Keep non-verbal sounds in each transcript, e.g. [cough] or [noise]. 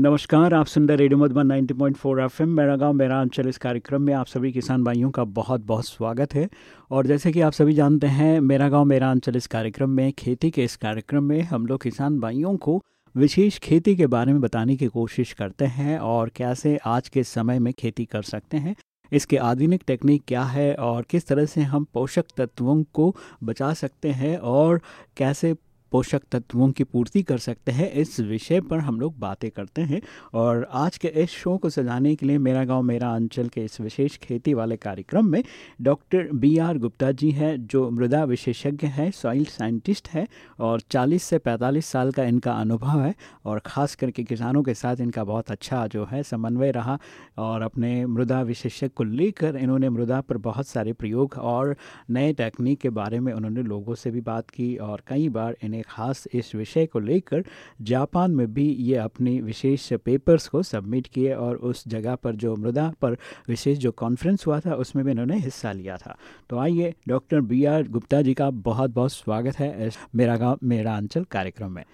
नमस्कार, आप सुन रहे रेडियो मधुबन 90.4 पॉइंट फोर मेरा गाँव मेरा अंचल इस कार्यक्रम में आप सभी किसान भाइयों का बहुत बहुत स्वागत है। और जैसे कि आप सभी जानते हैं, मेरा गाँव मेरा अंचल इस कार्यक्रम में, खेती के इस कार्यक्रम में हम लोग किसान भाइयों को विशेष खेती के बारे में बताने की कोशिश करते हैं और कैसे आज के समय में खेती कर सकते हैं। इसके आधुनिक टेक्निक क्या है और किस तरह से हम पोषक तत्वों को बचा सकते हैं और कैसे पोषक तत्वों की पूर्ति कर सकते हैं। इस विषय पर हम लोग बातें करते हैं और आज के इस शो को सजाने के लिए मेरा गाँव, मेरा अंचल के इस विशेष खेती वाले कार्यक्रम में doctor B R Gupta ji हैं, जो मृदा विशेषज्ञ हैं, सॉइल साइंटिस्ट है और 40 से 45 साल का इनका अनुभव है और ख़ास करके किसानों के साथ इनका बहुत अच्छा जो है समन्वय रहा और अपने मृदा विशेषज्ञ को लेकर इन्होंने मृदा पर बहुत सारे प्रयोग और नए टेक्निक के बारे में उन्होंने लोगों से भी बात की और कई बार इन्हें खास इस विषय को लेकर जापान में भी ये अपनी विशेष पेपर्स को सबमिट किए और उस जगह पर जो मृदा पर विशेष जो कॉन्फ्रेंस हुआ था, उसमें भी इन्होंने हिस्सा लिया था। तो आइए doctor B R Gupta ji का बहुत बहुत स्वागत है मेरा गाँव, मेरा अंचल कार्यक्रम में।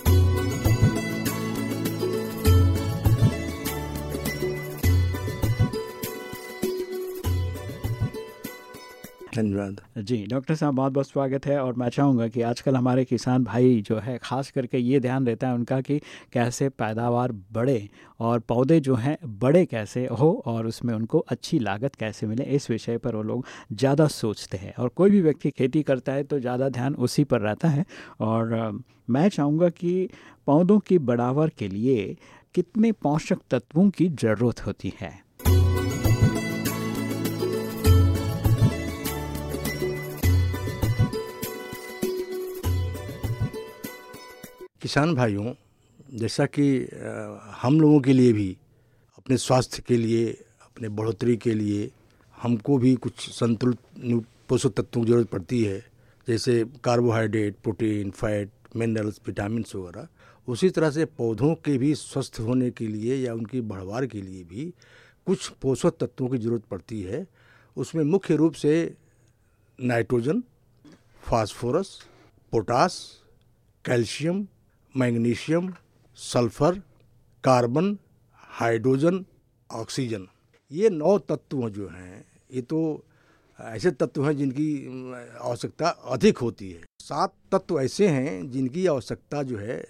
धन्यवाद। जी डॉक्टर साहब बहुत बहुत स्वागत है और मैं चाहूँगा कि आजकल हमारे किसान भाई जो है ख़ास करके ये ध्यान रहता है उनका कि कैसे पैदावार बढ़े और पौधे जो हैं बड़े कैसे हो और उसमें उनको अच्छी लागत कैसे मिले इस विषय पर वो लोग ज़्यादा सोचते हैं और कोई भी व्यक्ति खेती करता है तो ज़्यादा ध्यान उसी पर रहता है और मैं चाहूँगा कि पौधों की बढ़ावर के लिए कितने पोषक तत्वों की ज़रूरत होती है। किसान भाइयों, जैसा कि हम लोगों के लिए भी, अपने स्वास्थ्य के लिए, अपने बढ़ोतरी के लिए, हमको भी कुछ संतुलित पोषक तत्वों की ज़रूरत पड़ती है, जैसे carbohydrate protein fat minerals vitamin वगैरह। उसी तरह से पौधों के भी स्वस्थ होने के लिए या उनकी बढ़वार के लिए भी कुछ पोषक तत्वों की ज़रूरत पड़ती है। उसमें मुख्य रूप से nitrogen phosphorus potash calcium magnesium sulphur carbon hydrogen oxygen. ये नौ तत्व जो हैं ये तो ऐसे तत्व हैं जिनकी आवश्यकता अधिक होती है। सात तत्व ऐसे हैं जिनकी आवश्यकता जो है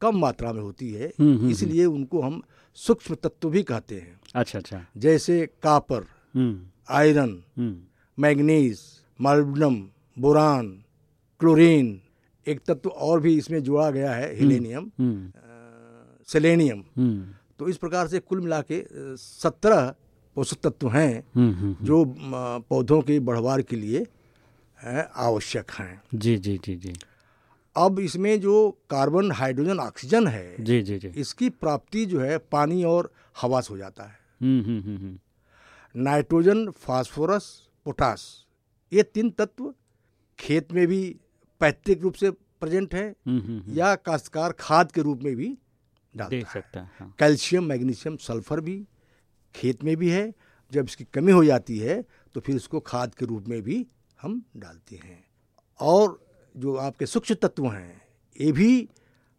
कम मात्रा में होती है। हम्म, हम्म, हम्म। इसलिए उनको हम सूक्ष्म तत्व भी कहते हैं। अच्छा अच्छा। जैसे copper iron manganese molybdenum boron chlorine एक तत्व और भी इसमें जोड़ा गया है हिलेनियम हम्म, हम्म। सेलेनियम। हम्म। तो इस प्रकार से कुल मिला के सत्रह पोषक तत्व हैं जो पौधों के बढ़वार के लिए आवश्यक हैं। जी जी जी जी। अब इसमें जो कार्बन हाइड्रोजन ऑक्सीजन है जी जी जी। इसकी प्राप्ति जो है पानी और हवा से हो जाता है। नाइट्रोजन फास्फोरस पोटास ये तीन तत्व खेत में भी पैतृक रूप से प्रेजेंट है हम्म, हम्म, हम्म। या काश्तकार खाद के रूप में भी डालता सकता है हाँ। कैल्शियम मैग्नीशियम सल्फ़र भी खेत में भी है। जब इसकी कमी हो जाती है तो फिर इसको खाद के रूप में भी हम डालते हैं। और जो आपके सूक्ष्म तत्व हैं ये भी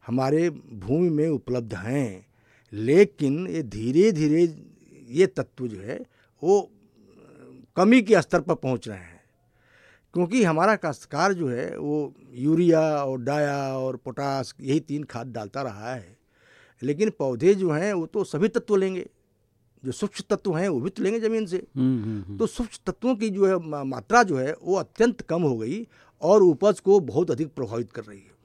हमारे भूमि में उपलब्ध हैं। लेकिन ये धीरे धीरे ये तत्व जो है वो कमी के स्तर पर पहुँच रहे हैं। क्योंकि हमारा काश्तकार जो है वो यूरिया और डाया और पोटास यही तीन खाद डालता रहा है। लेकिन पौधे जो हैं वो तो सभी तत्व लेंगे। जो सूक्ष्म तत्व हैं वो भी तो लेंगे ज़मीन से। हम्म, हम्म, हम्म। तो सूक्ष्म तत्वों की जो है मात्रा जो है वो अत्यंत कम हो गई और उपज को बहुत अधिक प्रभावित कर रही है।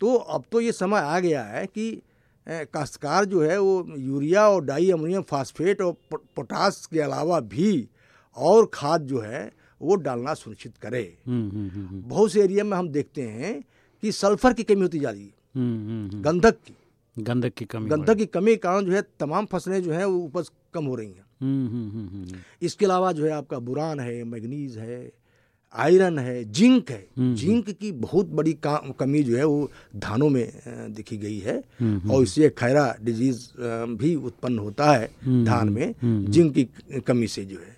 तो अब तो ये समय आ गया है कि काश्तकार जो है वो यूरिया और डाई अमोनियम फास्फेट और पोटास के अलावा भी और खाद जो है वो डालना सुनिश्चित करे। हम्म, हम्म, हम्म, बहुत से एरिया में हम देखते हैं कि सल्फ़र की कमी होती जा रही है। हम्म, हम्म, हम्म। गंधक की। गंधक की कमी गंधक की कमी के कारण जो है तमाम फ़सलें जो है वो उपज कम हो रही हैं। हम्म, हम्म, हम्म, हम्म, इसके अलावा जो है आपका बुरान है मैगनीज है आयरन है जिंक है। जिंक की बहुत बड़ी कमी जो है वो धानों में देखी गई है। और इससे खैरा डिज़ीज़ भी उत्पन्न होता है धान में। जिंक की कमी से जो है।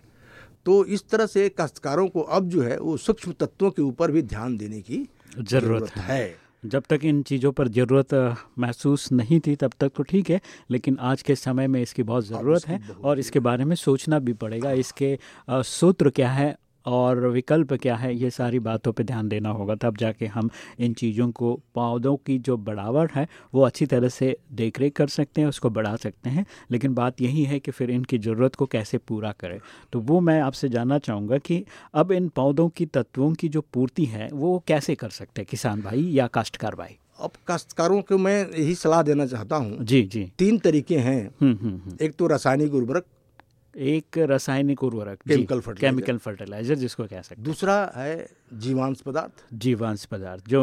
तो इस तरह से काश्तकारों को अब जो है वो सूक्ष्म तत्वों के ऊपर भी ध्यान देने की ज़रूरत है। है। जब तक इन चीज़ों पर ज़रूरत महसूस नहीं थी तब तक तो ठीक है लेकिन आज के समय में इसकी बहुत ज़रूरत है और इसके बारे में सोचना भी पड़ेगा। इसके सूत्र क्या है? और विकल्प क्या है ये सारी बातों पे ध्यान देना होगा। तब जाके हम इन चीज़ों को पौधों की जो बढ़ावट है वो अच्छी तरह से देख रेख कर सकते हैं उसको बढ़ा सकते हैं। लेकिन बात यही है कि फिर इनकी ज़रूरत को कैसे पूरा करें। तो वो मैं आपसे जानना चाहूँगा कि अब इन पौधों की तत्वों की जो पूर्ति है वो कैसे कर सकते हैं किसान भाई या काश्तकार भाई? अब काश्तकारों को मैं यही सलाह देना चाहता हूँ। जी जी। तीन तरीके हैं। हम्म हम्म हम्म। एक तो रासायनिक उर्वरक एक रासायनिक उर्वरक जी, Chemical केमिकल फर्टिलाइज़र जिसको कह सकते दूसरा है जीवांश पदार्थ। हैं जीवांश पदार्थ जो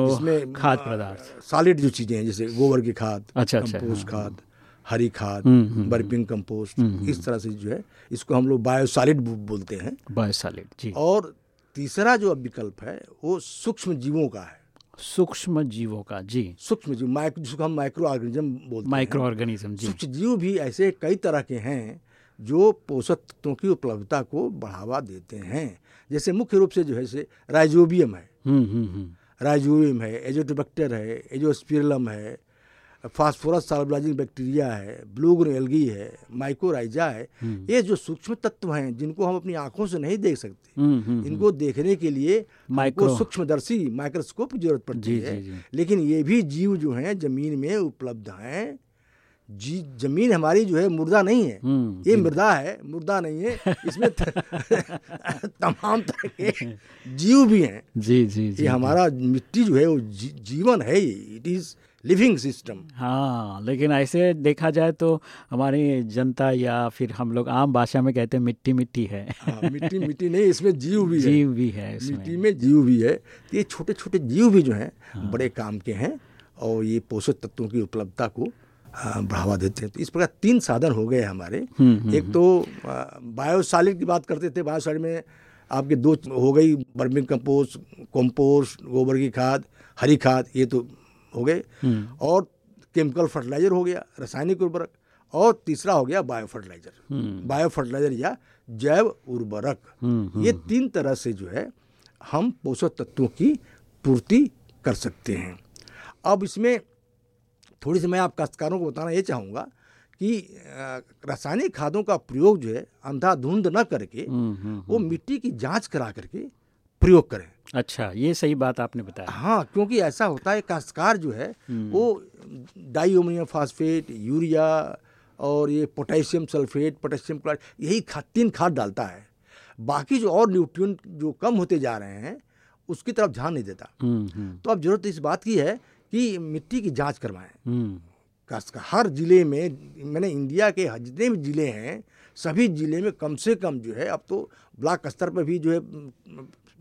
खाद पदार्थ। सॉलिड जो चीज़ें हैं जैसे गोबर की खाद अच्छा, अच्छा, कंपोस्ट खाद हरी खाद हम्म, हम्म, बर्पिंग कंपोस्ट इस तरह से जो है इसको हम लोग बायोसॉलिड बोलते हैं। बायोसॉलिड जी। और तीसरा जो अब विकल्प है वो सूक्ष्म जीवों का है। सूक्ष्म जीवों का जी। सूक्ष्म जीव माइक्रो जिसको हम माइक्रो ऑर्गेनिज्म बोलते हैं। माइक्रो ऑर्गेनिज्म जी। सूक्ष्म जीव भी ऐसे कई तरह के हैं जो पोषक तत्वों की उपलब्धता को बढ़ावा देते हैं। जैसे मुख्य रूप से जो है से राइजोबियम है। हम्म हम्म हम्म। राइजोबियम है एजोटोबैक्टर है एजोस्पिरलम है फास्फोरस साल्बलाइजिंग बैक्टीरिया है ब्लूग्रेन एल्गी है माइकोराइजा है। ये जो सूक्ष्म तत्व हैं जिनको हम अपनी आँखों से नहीं देख सकते इनको देखने के लिए माइक्रो- सूक्ष्मदर्शी माइक्रोस्कोप की ज़रूरत पड़ती है। लेकिन ये भी जीव जो हैं ज़मीन में उपलब्ध हैं। जी ज़मीन हमारी जो है मुर्दा नहीं है। हम्म, ये मृदा है मुर्दा नहीं है। इसमें त- [laughs] तमाम तरह के जीव भी हैं। जी जी जी ये हमारा मिट्टी जो है वो जी, जीवन है इट इज़ लिविंग सिस्टम हाँ लेकिन ऐसे देखा जाए तो हमारी जनता या फिर हम लोग आम भाषा में कहते हैं मिट्टी मिट्टी है। हाँ मिट्टी मिट्टी नहीं इसमें जीव भी है। जीव भी है इसमें। मिट्टी में जीव भी है। तो ये छोटे छोटे जीव भी जो हैं बड़े काम के हैं और ये पोषक तत्वों की उपलब्धता को आ, बढ़ावा देते हैं। तो इस प्रकार तीन साधन हो गए हमारे। एक तो बायोसॉलिड की बात करते थे बायोसॉलिड में आपके दो हो गई बर्मिंग कंपोस्ट कंपोस्ट गोबर की खाद हरी खाद ये तो हो गए। और केमिकल फर्टिलाइज़र हो गया रासायनिक उर्वरक। और तीसरा हो गया बायो फर्टिलाइज़र बायो फर्टिलाइज़र या जैव उर्वरक। ये तीन तरह से जो है हम पोषक तत्वों की पूर्ति कर सकते हैं। अब इसमें थोड़ी सी मैं आप काश्तकारों को बताना ये चाहूँगा कि रासायनिक खादों का प्रयोग जो है अंधाधुंध न करके हम्म, हम्म, वो मिट्टी की जाँच करा करके प्रयोग करें। अच्छा ये सही बात आपने बताया। हाँ क्योंकि ऐसा होता है काश्तकार जो है वो डाइओमोनियम फास्फेट यूरिया और ये पोटेशियम सल्फेट पोटेशियम क्लोराइड यही खाद तीन खाद डालता है। बाकी जो और न्यूट्रिएंट जो कम होते जा रहे हैं उसकी तरफ़ ध्यान नहीं देता। हम्म हम्म। तो अब ज़रूरत इस बात की है कि मिट्टी की जाँच करवाएँ। हम्म। हर ज़िले में मैंने इंडिया के जितने भी ज़िले हैं सभी ज़िले में कम से कम जो है अब तो ब्लॉक स्तर पर भी जो है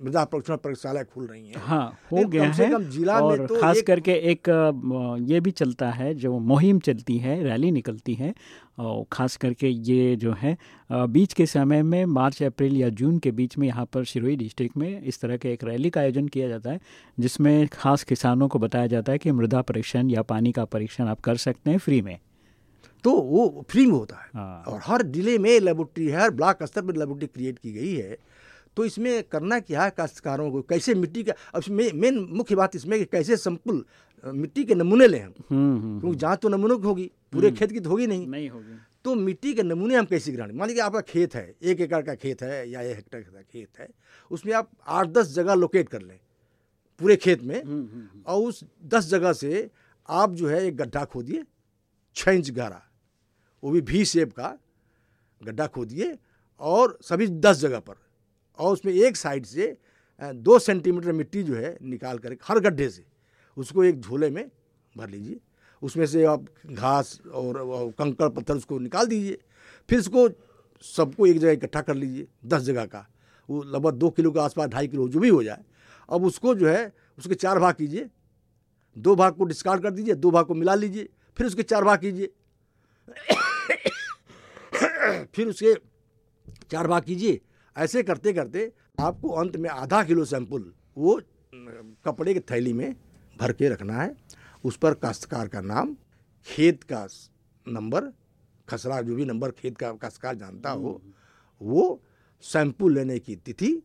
मृदा परीक्षण प्रयोगशाला खुल रही हैं। हाँ हो गया कम है कम जिला में और तो खास एक- करके एक ये भी चलता है जो मुहिम चलती है रैली निकलती है और खास करके ये जो है बीच के समय में मार्च अप्रैल या जून के बीच में यहाँ पर सिरोही डिस्ट्रिक्ट में इस तरह के एक रैली का आयोजन किया जाता है जिसमें खास किसानों को बताया जाता है कि मृदा परीक्षण या पानी का परीक्षण आप कर सकते हैं फ्री में। तो वो फ्री में होता है। हाँ। और हर ज़िले में लेबोरेटरी है हर ब्लॉक स्तर पर लेबोरेटरी क्रिएट की गई है। तो इसमें करना क्या है काश्तकारों को? कैसे मिट्टी का अब इसमें मेन मुख्य बात इसमें कि कैसे सैंपल मिट्टी के नमूने लें हम। हम्म हम्म क्योंकि जाँच तो नमूनों की होगी पूरे खेत की तो होगी नहीं। नहीं होगी। तो मिट्टी के नमूने हम कैसे ग्रहण मान लीजिए आपका खेत है एक एकड़ का खेत है या एक हेक्टेयर का खेत है उसमें आप आठ दस जगह लोकेट कर लें पूरे खेत में और उस दस जगह से आप जो है एक गड्ढा खोदिए छः इंच गहरा वो भी भी शेप का गड्ढा खोदिए और सभी दस जगह पर। और उसमें एक साइड से दो सेंटीमीटर मिट्टी जो है निकाल कर हर गड्ढे से उसको एक झोले में भर लीजिए। उसमें से आप घास और, कंकड़ पत्थर उसको निकाल दीजिए। फिर इसको सबको एक जगह इकट्ठा कर लीजिए दस जगह का। वो लगभग दो किलो के आसपास ढाई किलो जो भी हो जाए। अब उसको जो है उसके चार भाग कीजिए। दो भाग को डिस्कार्ड कर दीजिए दो भाग को मिला लीजिए फिर उसके चार भाग कीजिए। [coughs] फिर उसके चार भाग कीजिए। ऐसे करते करते आपको अंत में आधा किलो सैंपल वो कपड़े की थैली में भर के रखना है। उस पर काश्तकार का नाम खेत का नंबर खसरा जो भी नंबर खेत का काश्तकार जानता हो वो सैंपल लेने की तिथि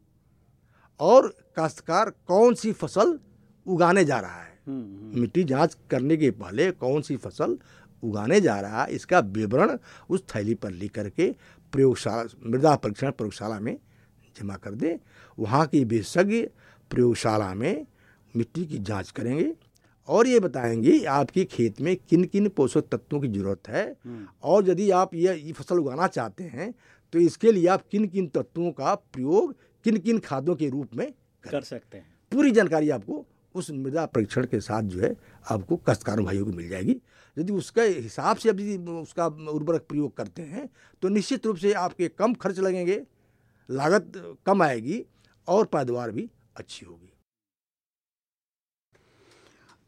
और काश्तकार कौन सी फ़सल उगाने जा रहा है। मिट्टी जाँच करने के पहले कौन सी फ़सल उगाने जा रहा है इसका विवरण उस थैली पर लिख करके प्रयोगशाला मृदा परीक्षण प्रयोगशाला में जमा कर दें। वहाँ की विशेषज्ञ प्रयोगशाला में मिट्टी की जाँच करेंगे और ये बताएँगे आपके खेत में किन किन पोषक तत्वों की ज़रूरत है। और यदि आप ये, ये फ़सल उगाना चाहते हैं तो इसके लिए आप किन किन तत्वों का प्रयोग किन किन खादों के रूप में कर सकते हैं। पूरी जानकारी आपको उस मृदा परीक्षण के साथ जो है, आपको कष्टकारों भाइयों को मिल जाएगी। यदि उसके हिसाब से यदि उसका उर्वरक प्रयोग करते हैं तो निश्चित रूप से आपके कम खर्च लगेंगे, लागत कम आएगी और पैदावार भी अच्छी होगी।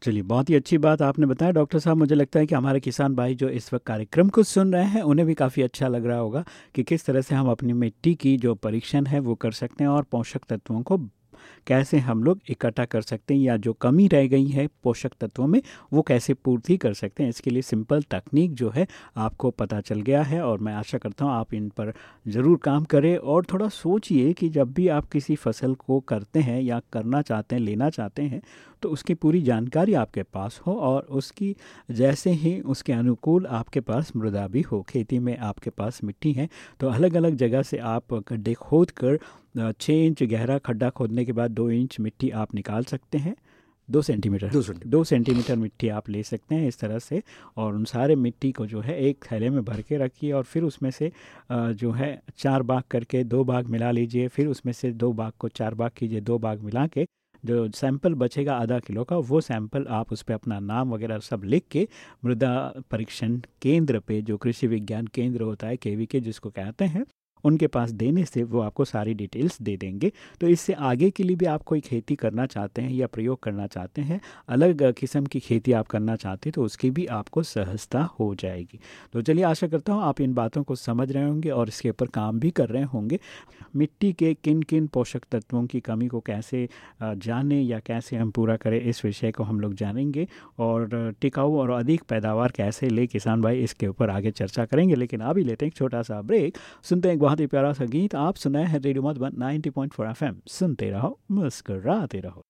चलिए, बहुत ही अच्छी बात आपने बताया। डॉक्टर साहब, मुझे लगता है कि हमारे किसान भाई जो इस वक्त कार्यक्रम को सुन रहे हैं, उन्हें भी काफ़ी अच्छा लग रहा होगा कि किस तरह से हम अपनी मिट्टी की जो परीक्षण है, वो कर सकते हैं और पोषक तत्वों को कैसे हम लोग इकट्ठा कर सकते हैं या जो कमी रह गई है पोषक तत्वों में, वो कैसे पूर्ति कर सकते हैं? इसके लिए सिंपल तकनीक जो है आपको पता चल गया है और मैं आशा करता हूँ आप इन पर ज़रूर काम करें और थोड़ा सोचिए कि जब भी आप किसी फ़सल को करते हैं या करना चाहते हैं, लेना चाहते हैं तो उसकी पूरी जानकारी आपके पास हो और उसकी जैसे ही उसके अनुकूल आपके पास मृदा भी हो खेती में आपके पास मिट्टी है तो अलग अलग जगह से आप गड्ढे खोद कर छः इंच गहरा खड्डा खोदने के बाद दो इंच मिट्टी आप निकाल सकते हैं। दो सेंटीमीटर। दो सेंटीमीटर। दो सेंटीमीटर मिट्टी आप ले सकते हैं इस तरह से और उन सारे मिट्टी को जो है एक थैले में भर के रखिए और फिर उसमें से जो है चार बाग करके दो बाग मिला लीजिए फिर उसमें से दो बाग को चार बाग कीजिए दो बाग मिला के जो सैंपल बचेगा आधा किलो का, वो सैंपल आप उस पर अपना नाम वगैरह सब लिख के मृदा परीक्षण केंद्र पे, जो कृषि विज्ञान केंद्र होता है के के जिसको कहते हैं उनके पास देने से वो आपको सारी डिटेल्स दे देंगे। तो इससे आगे के लिए भी आप कोई खेती करना चाहते हैं या प्रयोग करना चाहते हैं, अलग किस्म की खेती आप करना चाहते हैं तो उसकी भी आपको सहजता हो जाएगी। तो चलिए, आशा करता हूँ आप इन बातों को समझ रहे होंगे और इसके ऊपर काम भी कर रहे होंगे। मिट्टी के किन किन पोषक तत्वों की कमी को कैसे जाने या कैसे हम पूरा करें, इस विषय को हम लोग जानेंगे और टिकाऊ और अधिक पैदावार कैसे ले, किसान भाई इसके ऊपर आगे चर्चा करेंगे। लेकिन अभी लेते हैं एक छोटा सा ब्रेक, सुनते हैं बहुत ही प्यारा सा गीत आप सुनाए हैं रेडियो मधुबन 90.4 एफएम। सुनते रहो, मुस्कराते रहो।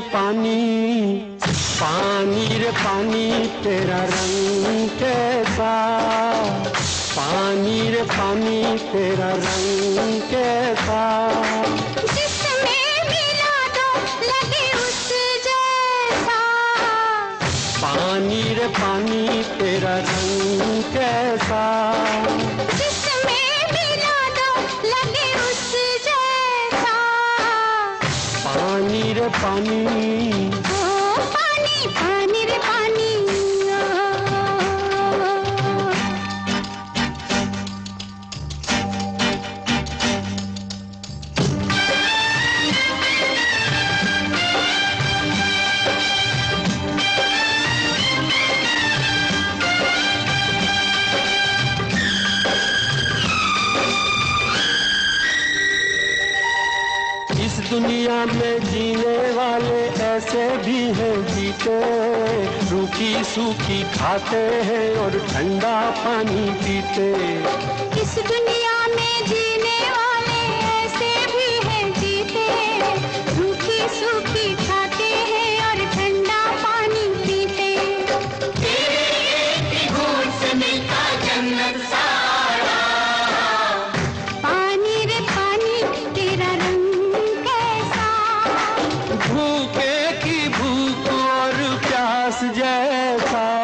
पानी पानी रे पानी, तेरा रंग कैसा? पानी रे पानी, तेरा रंग कैसा? पानी रे पानी, तेरा रंग कैसा? पानी सूखी खाते हैं और ठंडा पानी पीते। इस दुनिया में जीने वाले ऐसे भी हैं जीते। रूखी सूखी खाते हैं और ठंडा पानी पीते। पानी रे पानी तेरा रंग कैसा? भूखे की भूख प्यास जैसा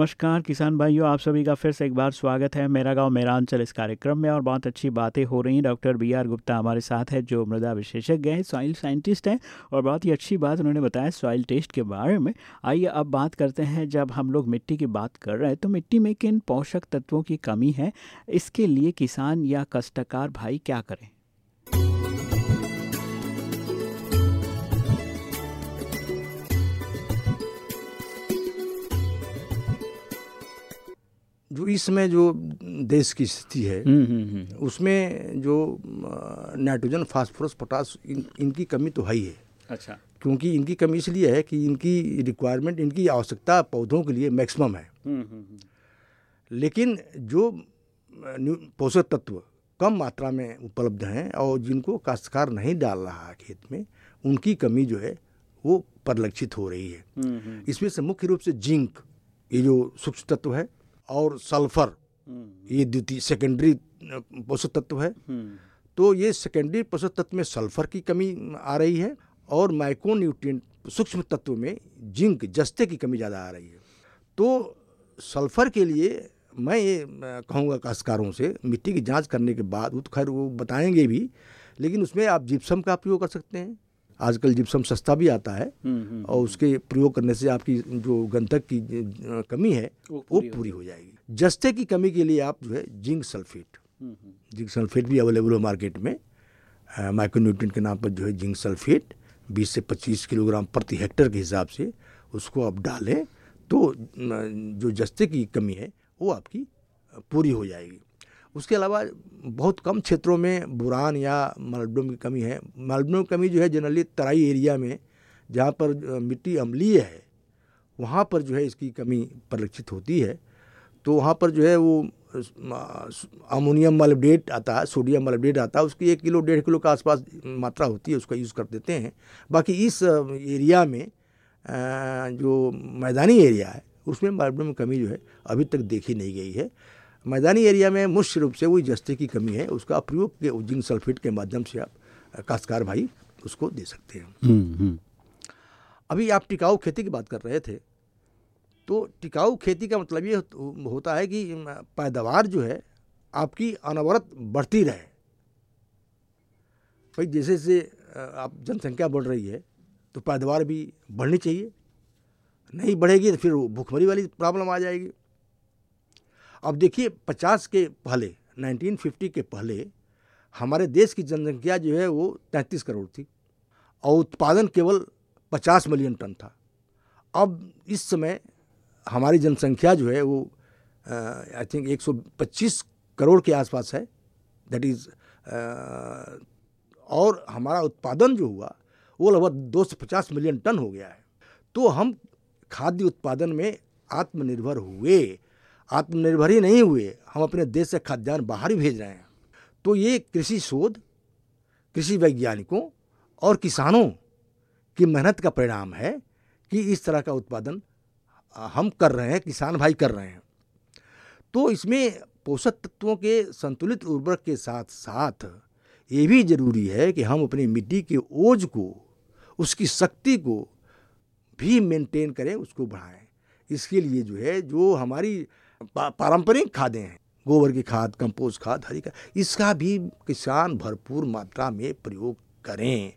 नमस्कार किसान भाइयों, आप सभी का फिर से एक बार स्वागत है मेरा गाँव मेरा अंचल इस कार्यक्रम में और बहुत अच्छी बातें हो रही हैं। डॉक्टर बी आर गुप्ता हमारे साथ है, जो मृदा विशेषज्ञ हैं, सॉइल साइंटिस्ट हैं और बहुत ही अच्छी बात उन्होंने बताया सॉइल टेस्ट के बारे में। आइए अब बात करते हैं, जब हम लोग मिट्टी की बात कर रहे हैं तो मिट्टी में किन पोषक तत्वों की कमी है? इसके लिए किसान या कष्टकार भाई क्या करें? जो इस समय जो देश की स्थिति है हम्म हम्म हम्म उसमें जो नाइट्रोजन फास्फोरस पोटास इन, इनकी कमी तो है ही है। अच्छा। क्योंकि इनकी कमी इसलिए है कि इनकी रिक्वायरमेंट इनकी आवश्यकता पौधों के लिए मैक्सिमम है। लेकिन जो पोषक तत्व कम मात्रा में उपलब्ध हैं और जिनको काश्तकार नहीं डाल रहा है खेत में उनकी कमी जो है वो परिलक्षित हो रही है। इसमें से मुख्य रूप से जिंक ये जो सूक्ष्म तत्व है और सल्फ़र ये द्वितीय सेकेंडरी पोषक तत्व है। हम्म। तो ये सेकेंडरी पोषक तत्व में सल्फ़र की कमी आ रही है और माइक्रोन्यूट्रिएंट सूक्ष्म तत्व में जिंक जस्ते की कमी ज़्यादा आ रही है। तो सल्फ़र के लिए मैं ये कहूँगा काश्तकारों से मिट्टी की जाँच करने के बाद वो तो खैर वो बताएँगे भी लेकिन उसमें आप जिप्सम का प्रयोग कर सकते हैं। आजकल जिप्सम सस्ता भी आता है और उसके प्रयोग करने से आपकी जो गंधक की कमी है वो वो पूरी हो पूरी हो जाएगी। जस्ते की कमी के लिए आप जो है जिंक सल्फेट। जिंक सल्फेट भी अवेलेबल है मार्केट में। माइक्रोन्यूट्रिएंट के नाम पर जो है जिंक सल्फेट 20 से 25 किलोग्राम प्रति हेक्टर के हिसाब से उसको आप डालें तो जो जस्ते की कमी है वो आपकी पूरी हो जाएगी। उसके अलावा बहुत कम क्षेत्रों में बुरान या मलबडम की कमी है। मलबडम की कमी जो है जनरली तराई एरिया में, जहाँ पर मिट्टी अम्लीय है, वहाँ पर जो है इसकी कमी परिलक्षित होती है। तो वहाँ पर जो है वो अमोनियम मलबडेट आता है सोडियम मलबडेट आता है उसकी एक किलो, डेढ़ किलो के आसपास मात्रा होती है, उसका यूज़ कर देते हैं। बाकी इस एरिया में जो मैदानी एरिया है, उसमें मलबडम में कमी जो है अभी तक देखी नहीं गई है। मैदानी एरिया में मुख्य रूप से वही जस्ते की कमी है उसका प्रयोग के जिंक सल्फेट के माध्यम से आप काश्तकार भाई उसको दे सकते हैं। हम्म, हम्म, अभी आप टिकाऊ खेती की बात कर रहे थे तो टिकाऊ खेती का मतलब ये होता है कि पैदावार जो है आपकी अनवरत बढ़ती रहे। भाई जैसे जैसे आप जनसंख्या बढ़ रही है तो पैदावार भी बढ़नी चाहिए। नहीं बढ़ेगी तो फिर भूखमरी वाली प्रॉब्लम आ जाएगी। अब देखिए, पचास के पहले 1950 के पहले, हमारे देश की जनसंख्या जो है वो तैंतीस करोड़ थी और उत्पादन केवल 50 मिलियन टन था। अब इस समय हमारी जनसंख्या जो है वो आई थिंक 125 करोड़ के आसपास है। दैट इज़ और हमारा उत्पादन जो हुआ, वो लगभग 250 मिलियन टन हो गया है। तो हम खाद्य उत्पादन में आत्मनिर्भर हुए। आत्मनिर्भर ही नहीं हुए, हम अपने देश से खाद्यान्न बाहर भेज रहे हैं। तो ये कृषि शोध, कृषि वैज्ञानिकों और किसानों की मेहनत का परिणाम है कि इस तरह का उत्पादन हम कर रहे हैं, किसान भाई कर रहे हैं। तो इसमें पोषक तत्वों के संतुलित उर्वरक के साथ साथ ये भी ज़रूरी है कि हम अपनी मिट्टी के ओज को, उसकी शक्ति को भी मेंटेन करें, उसको बढ़ाएँ। इसके लिए जो है, जो हमारी पारंपरिक खादें हैं। गोबर की खाद कंपोस्ट खाद हरी खाद इसका भी किसान भरपूर मात्रा में प्रयोग करें।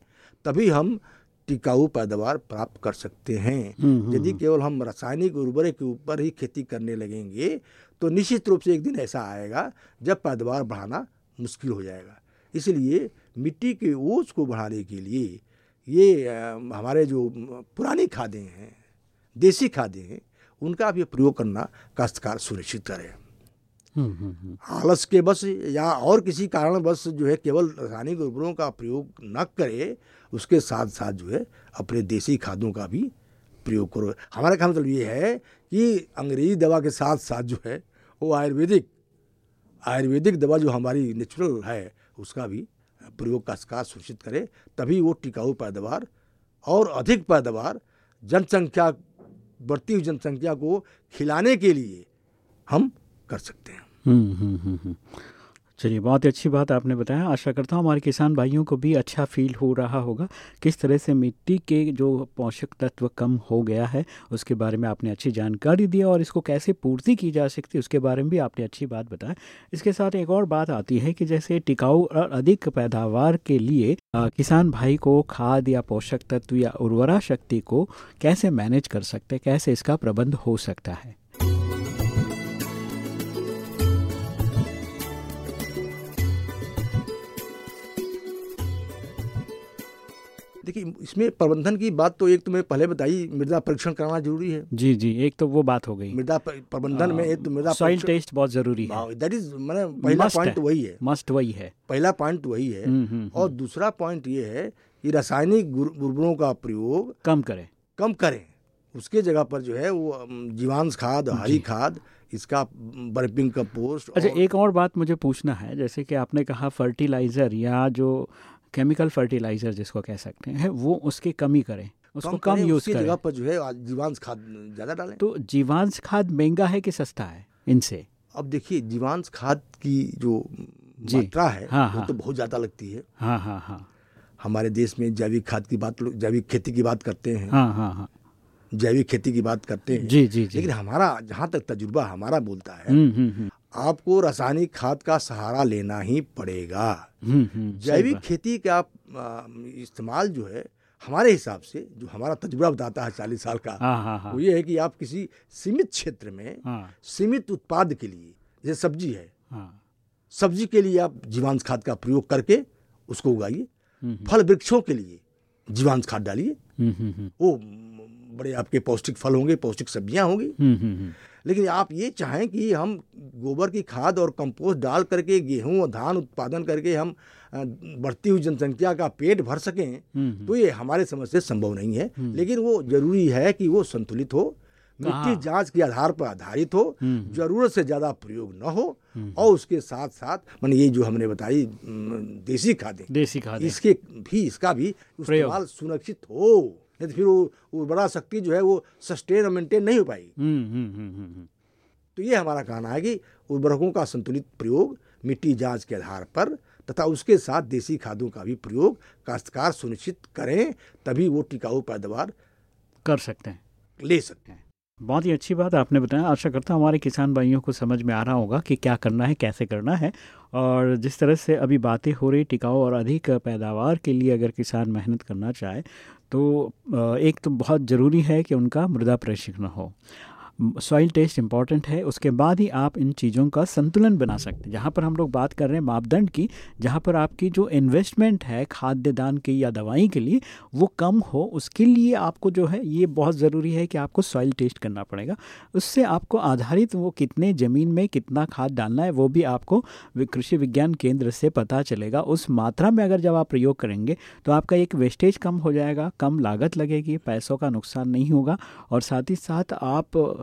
तभी हम टिकाऊ पैदावार प्राप्त कर सकते हैं। यदि केवल हम रासायनिक उर्वरक के ऊपर ही खेती करने लगेंगे तो निश्चित रूप से एक दिन ऐसा आएगा जब पैदावार बढ़ाना मुश्किल हो जाएगा। इसलिए मिट्टी के ओज को बढ़ाने के लिए ये हमारे जो पुरानी खादें हैं देसी खादें हैं उनका भी प्रयोग करना काश्तकार सुनिश्चित करें हम्म, हम्म, हम्म। आलस के बस या और किसी कारण बस जो है केवल रासायनिक उर्वरकों का प्रयोग न करे उसके साथ साथ जो है अपने देसी खादों का भी प्रयोग करो हमारा का मतलब ये है कि अंग्रेज़ी दवा के साथ साथ जो है वो आयुर्वेदिक आयुर्वेदिक दवा जो हमारी नेचुरल है उसका भी प्रयोग का का सुनिश्चित करे तभी वो टिकाऊ पैदावार और अधिक पैदावार जनसंख्या बढ़ती हुई जनसंख्या को खिलाने के लिए हम कर सकते हैं। चलिए बहुत ही अच्छी बात आपने बताया। आशा करता हूँ हमारे किसान भाइयों को भी अच्छा फील हो रहा होगा किस तरह से मिट्टी के जो पोषक तत्व कम हो गया है उसके बारे में आपने अच्छी जानकारी दी और इसको कैसे पूर्ति की जा सकती है उसके बारे में भी आपने अच्छी बात बताया। इसके साथ एक और बात आती है कि जैसे टिकाऊ और अधिक पैदावार के लिए अ, किसान भाई को खाद या पोषक तत्व या उर्वरा शक्ति को कैसे मैनेज कर सकते हैं कैसे इसका प्रबंध हो सकता है? देखिए इसमें प्रबंधन की बात तो एक तो मैं पहले बताई मृदा परीक्षण कराना ज़रूरी है। जी जी एक तो वो बात हो गई। मृदा प्रबंधन में एक तो मृदा सॉइल टेस्ट बहुत ज़रूरी है। दैट इज़ मैंने पहला पॉइंट वही है। मस्ट वही है। पहला पॉइंट वही है। हम्म, हम्म, और दूसरा पॉइंट ये है कि रासायनिक उर्वरकों का प्रयोग कम करें। कम करें। उसके जगह पर जो है वो जीवांश खाद हरी खाद इसका बर्पिंग कंपोस्ट अच्छा और- एक और बात मुझे पूछना है। जैसे कि आपने कहा फर्टिलाइज़र या जो केमिकल फर्टिलाइज़र जिसको कह सकते हैं वो उसकी कमी करें उसको कम करें, यूज़ करें। जगह पर जो है जीवांश खाद ज़्यादा डालें। तो जीवांश खाद महँगा है कि सस्ता है इनसे? अब देखिए जीवांश खाद की जो। मात्रा है हाँ, वो हाँ। तो बहुत ज़्यादा लगती है। हाँ हाँ हाँ। हमारे देश में जैविक खाद की बात लोग- जैविक खेती की बात करते हैं। हाँ हाँ हाँ। जैविक खेती की बात करते हैं। जी, जी, जी। लेकिन हमारा जहाँ तक तजुर्बा हमारा बोलता है हम्म हम्म हम्म। आपको रासायनिक खाद का सहारा लेना ही पड़ेगा। हम्म, हम्म, जैविक खेती का इस्तेमाल जो है हमारे हिसाब से जो हमारा तजुर्बा बताता है चालीस साल का हाँ हाँ हाँ। वो ये है कि आप किसी सीमित क्षेत्र में सीमित उत्पाद के लिए जैसे सब्ज़ी है सब्ज़ी के लिए आप जीवांश खाद का प्रयोग करके उसको उगाइए। हम्म, फल वृक्षों के लिए जीवांश खाद डालिए। वो बड़े आपके पौष्टिक फल होंगे पौष्टिक सब्ज़ियाँ होंगी। हम्म, हम्म, हम्म, लेकिन आप ये चाहें कि हम गोबर की खाद और कंपोस्ट डाल करके गेहूँ और धान उत्पादन करके हम बढ़ती हुई जनसंख्या का पेट भर सकें तो ये हमारे समझ से संभव नहीं है। लेकिन वो ज़रूरी है कि वो संतुलित हो मिट्टी जाँच के आधार पर आधारित हो। ज़रूरत से ज़्यादा प्रयोग न हो और उसके साथ साथ मैंने ये जो हमने बताई देसी खादें देसी खाद। इसके भी इसका भी इस्तेमाल सुरक्षित हो। नहीं तो फिर वो उर्वरा शक्ति जो है वो सस्टेन और मेंटेन नहीं हो पाएगी हम्म, हम्म, हम्म, तो ये हमारा कहना है कि उर्वरकों का संतुलित प्रयोग मिट्टी जाँच के आधार पर तथा उसके साथ देसी खादों का भी प्रयोग काश्तकार सुनिश्चित करें तभी वो टिकाऊ पैदावार कर सकते हैं। ले सकते हैं। बहुत ही अच्छी बात आपने बताया। आशा करता हूँ हमारे किसान भाइयों को समझ में आ रहा होगा कि क्या करना है कैसे करना है। और जिस तरह से अभी बातें हो रही टिकाऊ और अधिक पैदावार के लिए अगर किसान मेहनत करना चाहे तो एक तो बहुत ज़रूरी है कि उनका मृदा प्रशिक्षण हो। सॉइल टेस्ट इंपॉर्टेंट है, उसके बाद ही आप इन चीज़ों का संतुलन बना सकते हैं। जहाँ पर हम लोग बात कर रहे हैं मापदंड की, जहाँ पर आपकी जो इन्वेस्टमेंट है खाद्य दान की या दवाई के लिए, वो कम हो, उसके लिए आपको जो है, ये बहुत ज़रूरी है कि आपको सॉइल टेस्ट करना पड़ेगा। उससे आपको आधारित वो कितने ज़मीन में कितना खाद डालना है, वो भी आपको कृषि विज्ञान केंद्र से पता चलेगा। उस मात्रा में अगर जब आप प्रयोग करेंगे तो आपका एक वेस्टेज कम हो जाएगा, कम लागत लगेगी, पैसों का नुकसान नहीं होगा, और साथ ही साथ आप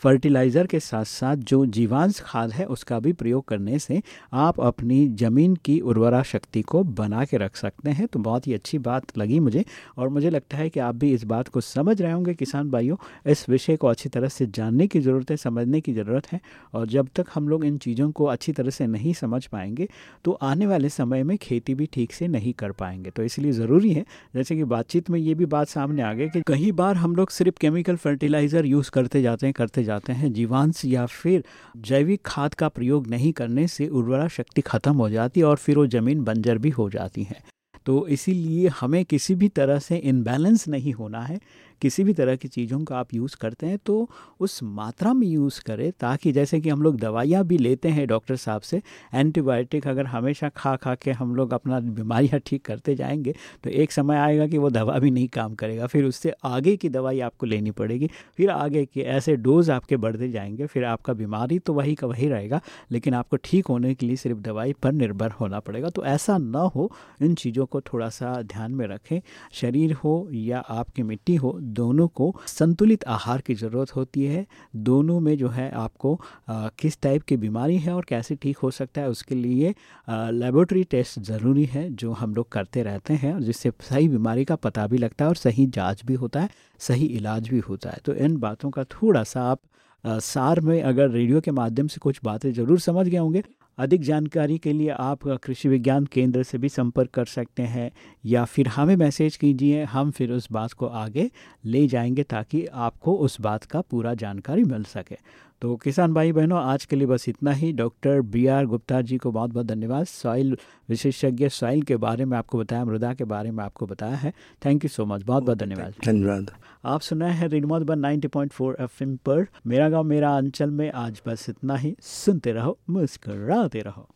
फर्टिलाइज़र के साथ साथ जो जीवांश खाद है, उसका भी प्रयोग करने से आप अपनी ज़मीन की उर्वरा शक्ति को बना के रख सकते हैं। तो बहुत ही अच्छी बात लगी मुझे और मुझे लगता है कि आप भी इस बात को समझ रहे होंगे किसान भाइयों। इस विषय को अच्छी तरह से जानने की ज़रूरत है, समझने की ज़रूरत है और जब तक हम लोग इन चीज़ों को अच्छी तरह से नहीं समझ पाएँगे तो आने वाले समय में खेती भी ठीक से नहीं कर पाएँगे। तो इसलिए ज़रूरी है, जैसे कि बातचीत में ये भी बात सामने आ गई कि कई बार हम लोग सिर्फ़ केमिकल फर्टिलाइज़र यूज़ करते जाते हैं, करते जाते हैं, जीवांश या फिर जैविक खाद का प्रयोग नहीं करने से उर्वरा शक्ति खत्म हो जाती है और फिर वो ज़मीन बंजर भी हो जाती है। तो इसीलिए हमें किसी भी तरह से इनबैलेंस नहीं होना है। किसी भी तरह की चीज़ों का आप यूज़ करते हैं तो उस मात्रा में यूज़ करें ताकि जैसे कि हम लोग दवाइयाँ भी लेते हैं डॉक्टर साहब से, एंटीबायोटिक अगर हमेशा खा खा के हम लोग अपना बीमारियाँ ठीक करते जाएँगे तो एक समय आएगा कि वो दवा भी नहीं काम करेगा, फिर उससे आगे की दवाई आपको लेनी पड़ेगी, फिर आगे के ऐसे डोज आपके बढ़ते जाएँगे, फिर आपका बीमारी तो वही का वही रहेगा, लेकिन आपको ठीक होने के लिए सिर्फ़ दवाई पर निर्भर होना पड़ेगा। तो ऐसा ना हो, इन चीज़ों को थोड़ा सा ध्यान में रखें, शरीर हो या आपकी मिट्टी हो दोनों को संतुलित आहार की ज़रूरत होती है। दोनों में जो है आपको आ, किस टाइप की बीमारी है और कैसे ठीक हो सकता है उसके लिए लेबोरेटरी टेस्ट ज़रूरी है जो हम लोग करते रहते हैं जिससे सही बीमारी का पता भी लगता है और सही जाँच भी होता है सही इलाज भी होता है। तो इन बातों का थोड़ा सा आप आ, सार में अगर रेडियो के माध्यम से कुछ बातें ज़रूर समझ गए होंगे अधिक जानकारी के लिए आप कृषि विज्ञान केंद्र से भी संपर्क कर सकते हैं या फिर हमें मैसेज कीजिए, हम फिर उस बात को आगे ले जाएँगे ताकि आपको उस बात का पूरा जानकारी मिल सके। तो किसान भाई बहनों आज के लिए बस इतना ही। Doctor B R Gupta ji को बहुत बहुत धन्यवाद। सॉइल विशेषज्ञ सॉइल के बारे में आपको बताया मृदा के बारे में आपको बताया है। थैंक यू सो मच बहुत बहुत धन्यवाद। धन्यवाद। आप सुना है रेडमोट one ninety point four F पर। मेरा गाँव मेरा अंचल में आज बस इतना ही। सुनते रहो मुस्कराते रहो।